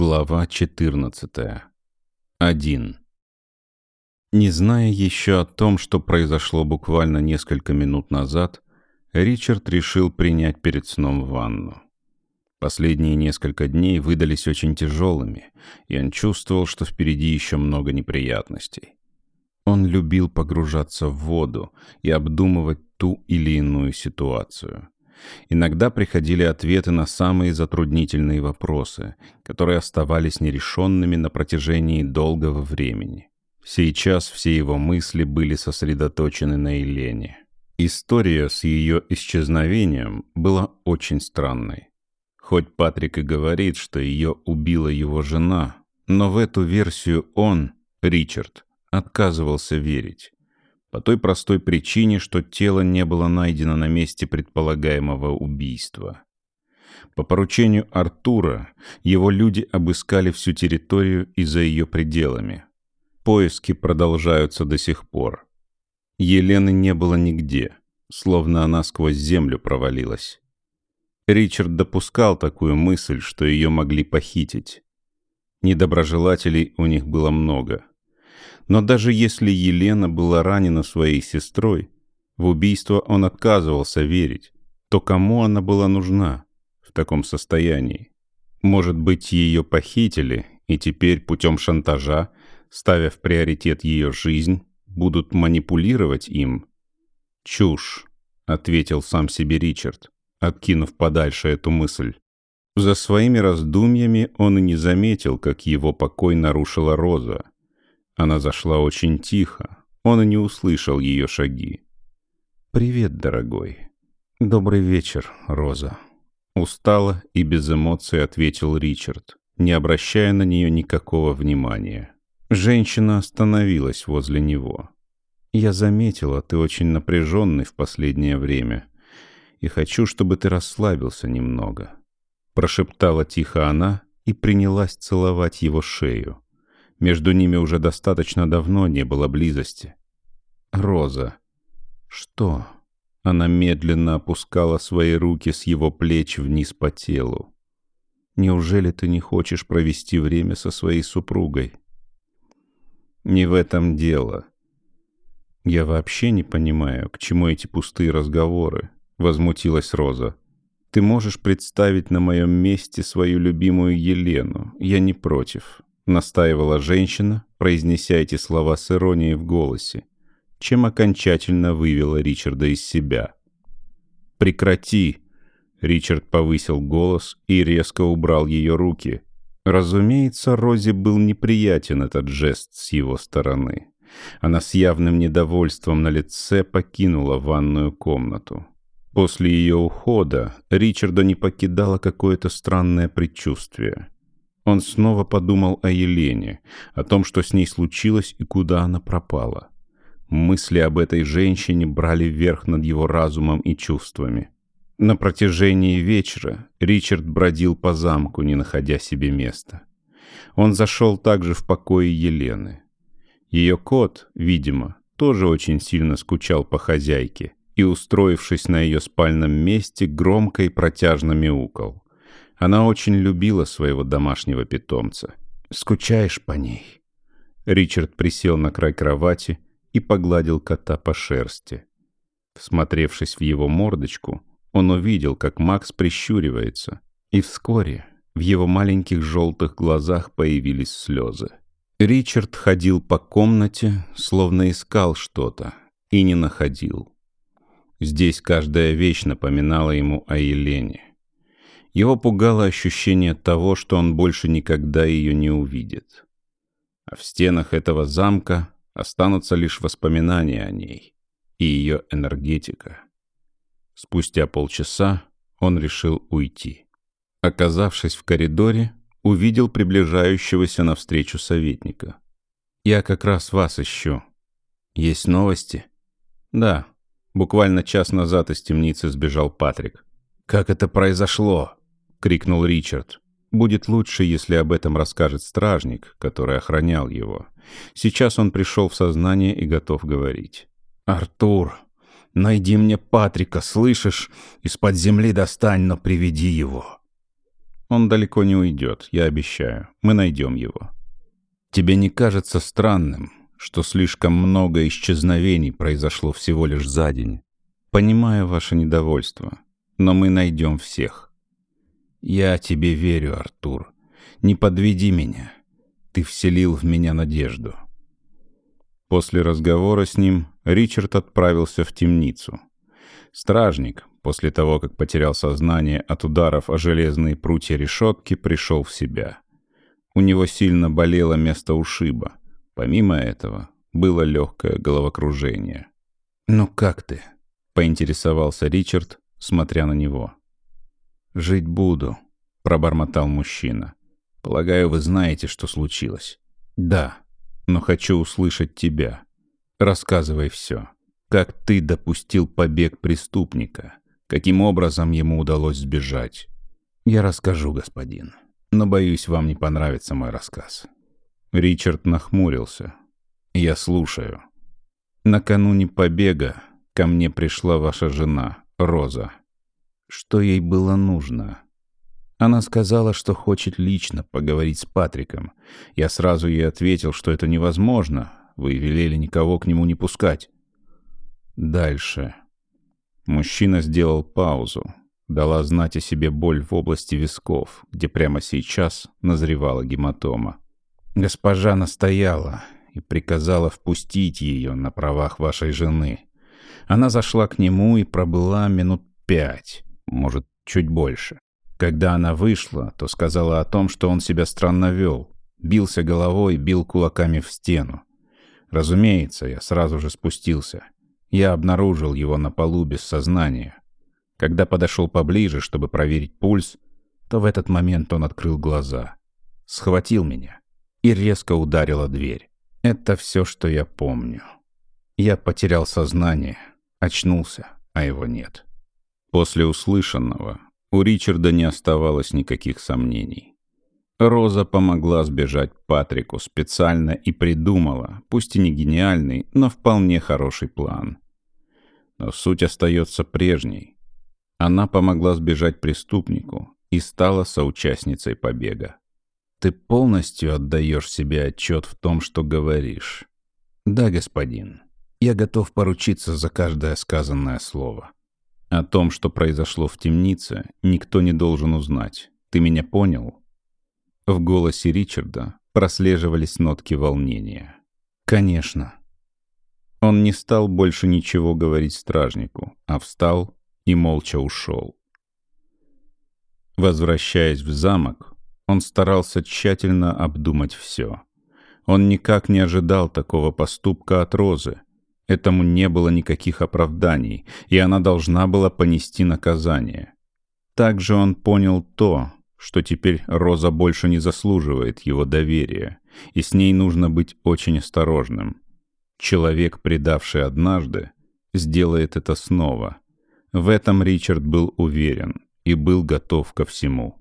Глава 14. 1. Не зная еще о том, что произошло буквально несколько минут назад, Ричард решил принять перед сном ванну. Последние несколько дней выдались очень тяжелыми, и он чувствовал, что впереди еще много неприятностей. Он любил погружаться в воду и обдумывать ту или иную ситуацию. Иногда приходили ответы на самые затруднительные вопросы, которые оставались нерешенными на протяжении долгого времени. Сейчас все его мысли были сосредоточены на Елене. История с ее исчезновением была очень странной. Хоть Патрик и говорит, что ее убила его жена, но в эту версию он, Ричард, отказывался верить. По той простой причине, что тело не было найдено на месте предполагаемого убийства. По поручению Артура его люди обыскали всю территорию и за ее пределами. Поиски продолжаются до сих пор. Елены не было нигде, словно она сквозь землю провалилась. Ричард допускал такую мысль, что ее могли похитить. Недоброжелателей у них было много. Но даже если Елена была ранена своей сестрой, в убийство он отказывался верить, то кому она была нужна в таком состоянии? Может быть, ее похитили, и теперь путем шантажа, ставя в приоритет ее жизнь, будут манипулировать им? «Чушь», — ответил сам себе Ричард, откинув подальше эту мысль. За своими раздумьями он и не заметил, как его покой нарушила Роза. Она зашла очень тихо. Он и не услышал ее шаги. «Привет, дорогой. Добрый вечер, Роза». Устало и без эмоций ответил Ричард, не обращая на нее никакого внимания. Женщина остановилась возле него. «Я заметила, ты очень напряженный в последнее время, и хочу, чтобы ты расслабился немного», — прошептала тихо она и принялась целовать его шею. Между ними уже достаточно давно не было близости. «Роза». «Что?» Она медленно опускала свои руки с его плеч вниз по телу. «Неужели ты не хочешь провести время со своей супругой?» «Не в этом дело». «Я вообще не понимаю, к чему эти пустые разговоры», — возмутилась Роза. «Ты можешь представить на моем месте свою любимую Елену. Я не против настаивала женщина, произнеся эти слова с иронией в голосе, чем окончательно вывела Ричарда из себя. «Прекрати!» Ричард повысил голос и резко убрал ее руки. Разумеется, Розе был неприятен этот жест с его стороны. Она с явным недовольством на лице покинула ванную комнату. После ее ухода Ричарда не покидало какое-то странное предчувствие. Он снова подумал о Елене, о том, что с ней случилось и куда она пропала. Мысли об этой женщине брали верх над его разумом и чувствами. На протяжении вечера Ричард бродил по замку, не находя себе места. Он зашел также в покое Елены. Ее кот, видимо, тоже очень сильно скучал по хозяйке и, устроившись на ее спальном месте, громко и протяжно мяукал. Она очень любила своего домашнего питомца. «Скучаешь по ней?» Ричард присел на край кровати и погладил кота по шерсти. Всмотревшись в его мордочку, он увидел, как Макс прищуривается, и вскоре в его маленьких желтых глазах появились слезы. Ричард ходил по комнате, словно искал что-то, и не находил. Здесь каждая вещь напоминала ему о Елене. Его пугало ощущение того, что он больше никогда ее не увидит. А в стенах этого замка останутся лишь воспоминания о ней и ее энергетика. Спустя полчаса он решил уйти. Оказавшись в коридоре, увидел приближающегося навстречу советника. «Я как раз вас ищу. Есть новости?» «Да. Буквально час назад из темницы сбежал Патрик». «Как это произошло?» — крикнул Ричард. «Будет лучше, если об этом расскажет стражник, который охранял его. Сейчас он пришел в сознание и готов говорить». «Артур, найди мне Патрика, слышишь? Из-под земли достань, но приведи его». Он далеко не уйдет, я обещаю. Мы найдем его. Тебе не кажется странным, что слишком много исчезновений произошло всего лишь за день? Понимаю ваше недовольство, но мы найдем всех. Я тебе верю, Артур. Не подведи меня. Ты вселил в меня надежду. После разговора с ним Ричард отправился в темницу. Стражник, после того, как потерял сознание от ударов о железные прутья решетки, пришел в себя. У него сильно болело место ушиба. Помимо этого, было легкое головокружение. «Ну как ты?» — поинтересовался Ричард, смотря на него. «Жить буду», — пробормотал мужчина. «Полагаю, вы знаете, что случилось». «Да, но хочу услышать тебя. Рассказывай все. Как ты допустил побег преступника? Каким образом ему удалось сбежать?» «Я расскажу, господин. Но, боюсь, вам не понравится мой рассказ». Ричард нахмурился. «Я слушаю. Накануне побега ко мне пришла ваша жена, Роза. Что ей было нужно?» Она сказала, что хочет лично поговорить с Патриком. Я сразу ей ответил, что это невозможно. Вы велели никого к нему не пускать. Дальше. Мужчина сделал паузу. Дала знать о себе боль в области висков, где прямо сейчас назревала гематома. Госпожа настояла и приказала впустить ее на правах вашей жены. Она зашла к нему и пробыла минут пять, может, чуть больше. Когда она вышла, то сказала о том, что он себя странно вел. Бился головой, бил кулаками в стену. Разумеется, я сразу же спустился. Я обнаружил его на полу без сознания. Когда подошел поближе, чтобы проверить пульс, то в этот момент он открыл глаза. Схватил меня и резко ударила дверь. Это все, что я помню. Я потерял сознание, очнулся, а его нет. После услышанного у Ричарда не оставалось никаких сомнений. Роза помогла сбежать Патрику специально и придумала, пусть и не гениальный, но вполне хороший план. Но суть остается прежней. Она помогла сбежать преступнику и стала соучастницей побега. Ты полностью отдаешь себе отчет в том, что говоришь. Да, господин. Я готов поручиться за каждое сказанное слово. О том, что произошло в темнице, никто не должен узнать. Ты меня понял?» В голосе Ричарда прослеживались нотки волнения. «Конечно». Он не стал больше ничего говорить стражнику, а встал и молча ушел. Возвращаясь в замок, он старался тщательно обдумать все. Он никак не ожидал такого поступка от Розы, Этому не было никаких оправданий, и она должна была понести наказание. Также он понял то, что теперь Роза больше не заслуживает его доверия, и с ней нужно быть очень осторожным. Человек, предавший однажды, сделает это снова. В этом Ричард был уверен и был готов ко всему.